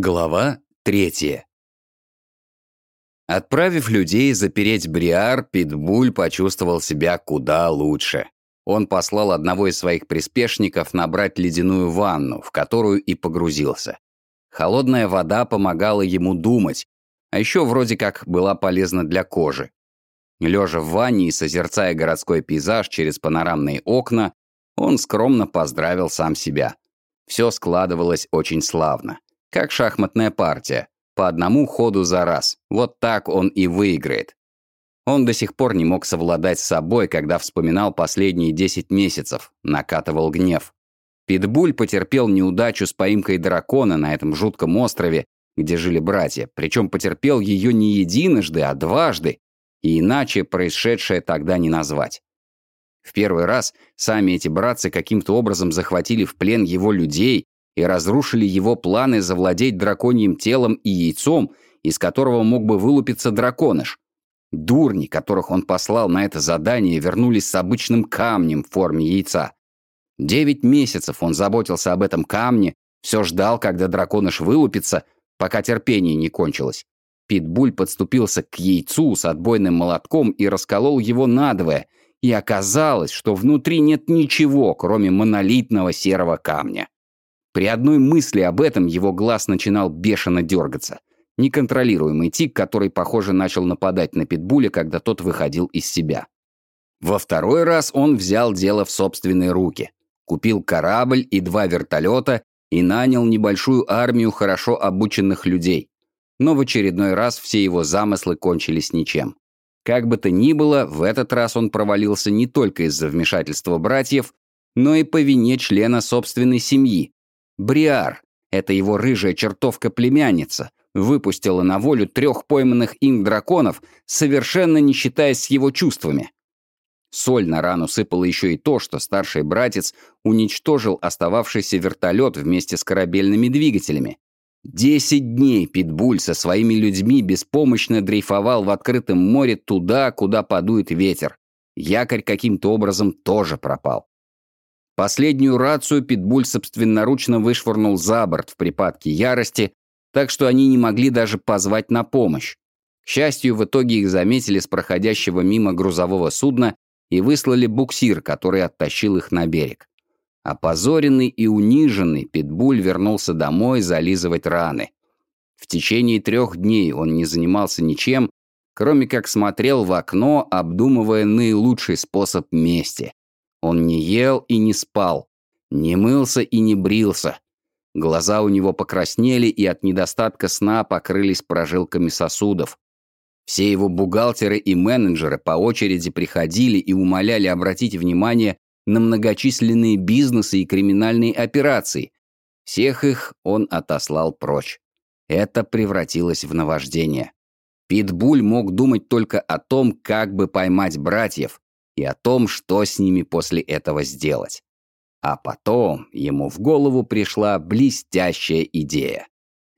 Глава третья. Отправив людей запереть Бриар, Питбуль почувствовал себя куда лучше. Он послал одного из своих приспешников набрать ледяную ванну, в которую и погрузился. Холодная вода помогала ему думать, а еще вроде как была полезна для кожи. Лежа в ванне и созерцая городской пейзаж через панорамные окна, он скромно поздравил сам себя. Все складывалось очень славно. Как шахматная партия. По одному ходу за раз. Вот так он и выиграет. Он до сих пор не мог совладать с собой, когда вспоминал последние 10 месяцев. Накатывал гнев. Питбуль потерпел неудачу с поимкой дракона на этом жутком острове, где жили братья. Причем потерпел ее не единожды, а дважды. И иначе происшедшее тогда не назвать. В первый раз сами эти братцы каким-то образом захватили в плен его людей и разрушили его планы завладеть драконьим телом и яйцом, из которого мог бы вылупиться драконыш. Дурни, которых он послал на это задание, вернулись с обычным камнем в форме яйца. Девять месяцев он заботился об этом камне, все ждал, когда драконыш вылупится, пока терпение не кончилось. Питбуль подступился к яйцу с отбойным молотком и расколол его надвое, и оказалось, что внутри нет ничего, кроме монолитного серого камня. При одной мысли об этом его глаз начинал бешено дергаться. Неконтролируемый тик, который, похоже, начал нападать на Питбуля, когда тот выходил из себя. Во второй раз он взял дело в собственные руки. Купил корабль и два вертолета и нанял небольшую армию хорошо обученных людей. Но в очередной раз все его замыслы кончились ничем. Как бы то ни было, в этот раз он провалился не только из-за вмешательства братьев, но и по вине члена собственной семьи, Бриар, это его рыжая чертовка-племянница, выпустила на волю трех пойманных им драконов, совершенно не считаясь с его чувствами. Соль на рану сыпала еще и то, что старший братец уничтожил остававшийся вертолет вместе с корабельными двигателями. Десять дней Питбуль со своими людьми беспомощно дрейфовал в открытом море туда, куда подует ветер. Якорь каким-то образом тоже пропал. Последнюю рацию Питбуль собственноручно вышвырнул за борт в припадке ярости, так что они не могли даже позвать на помощь. К счастью, в итоге их заметили с проходящего мимо грузового судна и выслали буксир, который оттащил их на берег. Опозоренный и униженный, Питбуль вернулся домой зализывать раны. В течение трех дней он не занимался ничем, кроме как смотрел в окно, обдумывая наилучший способ мести. Он не ел и не спал, не мылся и не брился. Глаза у него покраснели и от недостатка сна покрылись прожилками сосудов. Все его бухгалтеры и менеджеры по очереди приходили и умоляли обратить внимание на многочисленные бизнесы и криминальные операции. Всех их он отослал прочь. Это превратилось в наваждение. Питбуль мог думать только о том, как бы поймать братьев, и о том, что с ними после этого сделать. А потом ему в голову пришла блестящая идея.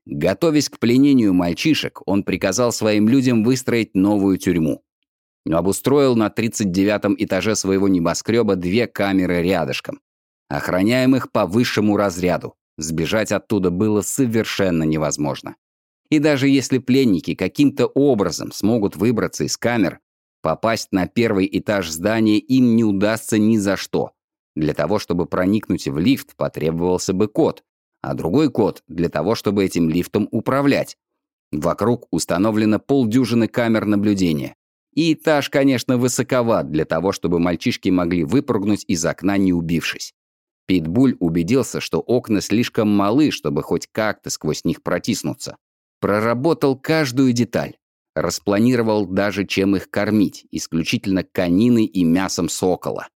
Готовясь к пленению мальчишек, он приказал своим людям выстроить новую тюрьму. Обустроил на 39-м этаже своего небоскреба две камеры рядышком, охраняемых по высшему разряду. Сбежать оттуда было совершенно невозможно. И даже если пленники каким-то образом смогут выбраться из камер, Попасть на первый этаж здания им не удастся ни за что. Для того, чтобы проникнуть в лифт, потребовался бы код, а другой код для того, чтобы этим лифтом управлять. Вокруг установлено полдюжины камер наблюдения. И этаж, конечно, высоковат для того, чтобы мальчишки могли выпрыгнуть из окна, не убившись. Питбуль убедился, что окна слишком малы, чтобы хоть как-то сквозь них протиснуться. Проработал каждую деталь. Распланировал даже, чем их кормить, исключительно кониной и мясом сокола.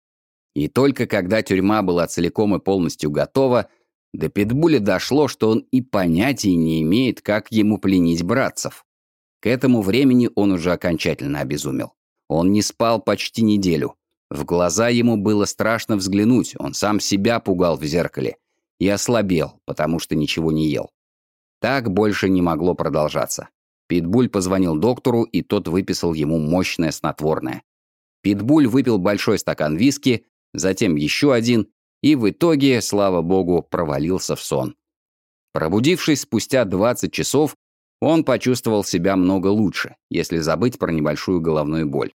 И только когда тюрьма была целиком и полностью готова, до Питбуля дошло, что он и понятия не имеет, как ему пленить братцев. К этому времени он уже окончательно обезумел. Он не спал почти неделю. В глаза ему было страшно взглянуть, он сам себя пугал в зеркале. И ослабел, потому что ничего не ел. Так больше не могло продолжаться. Питбуль позвонил доктору, и тот выписал ему мощное снотворное. Питбуль выпил большой стакан виски, затем еще один, и в итоге, слава богу, провалился в сон. Пробудившись спустя 20 часов, он почувствовал себя много лучше, если забыть про небольшую головную боль.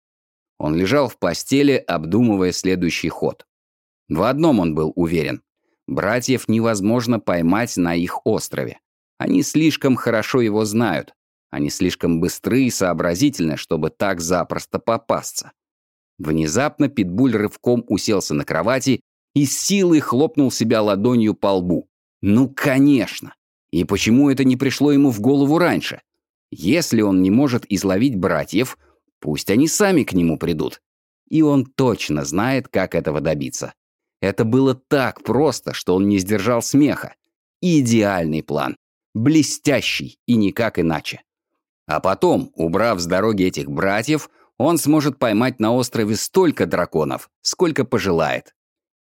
Он лежал в постели, обдумывая следующий ход. В одном он был уверен. Братьев невозможно поймать на их острове. Они слишком хорошо его знают. Они слишком быстры и сообразительны, чтобы так запросто попасться. Внезапно Питбуль рывком уселся на кровати и с силой хлопнул себя ладонью по лбу. Ну, конечно! И почему это не пришло ему в голову раньше? Если он не может изловить братьев, пусть они сами к нему придут. И он точно знает, как этого добиться. Это было так просто, что он не сдержал смеха. Идеальный план. Блестящий и никак иначе. А потом, убрав с дороги этих братьев, он сможет поймать на острове столько драконов, сколько пожелает.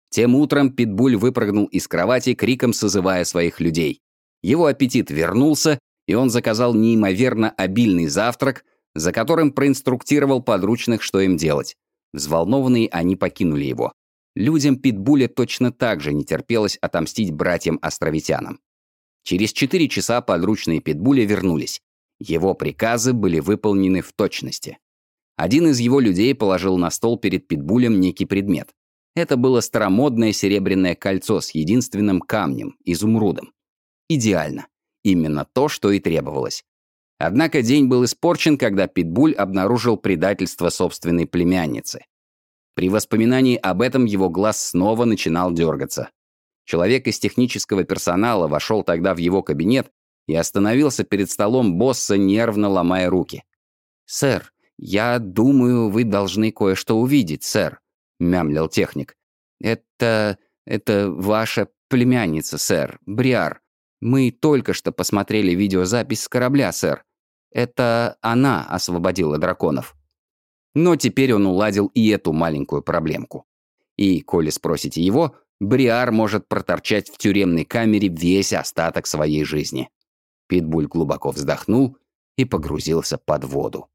Тем утром Питбуль выпрыгнул из кровати, криком созывая своих людей. Его аппетит вернулся, и он заказал неимоверно обильный завтрак, за которым проинструктировал подручных, что им делать. Взволнованные они покинули его. Людям Питбуля точно так же не терпелось отомстить братьям-островитянам. Через четыре часа подручные Питбуля вернулись. Его приказы были выполнены в точности. Один из его людей положил на стол перед Питбулем некий предмет. Это было старомодное серебряное кольцо с единственным камнем, изумрудом. Идеально. Именно то, что и требовалось. Однако день был испорчен, когда Питбуль обнаружил предательство собственной племянницы. При воспоминании об этом его глаз снова начинал дергаться. Человек из технического персонала вошел тогда в его кабинет и остановился перед столом босса, нервно ломая руки. «Сэр, я думаю, вы должны кое-что увидеть, сэр», — мямлил техник. «Это... это ваша племянница, сэр, Бриар. Мы только что посмотрели видеозапись с корабля, сэр. Это она освободила драконов». Но теперь он уладил и эту маленькую проблемку. И, коли спросите его, Бриар может проторчать в тюремной камере весь остаток своей жизни. Питбуль глубоко вздохнул и погрузился под воду.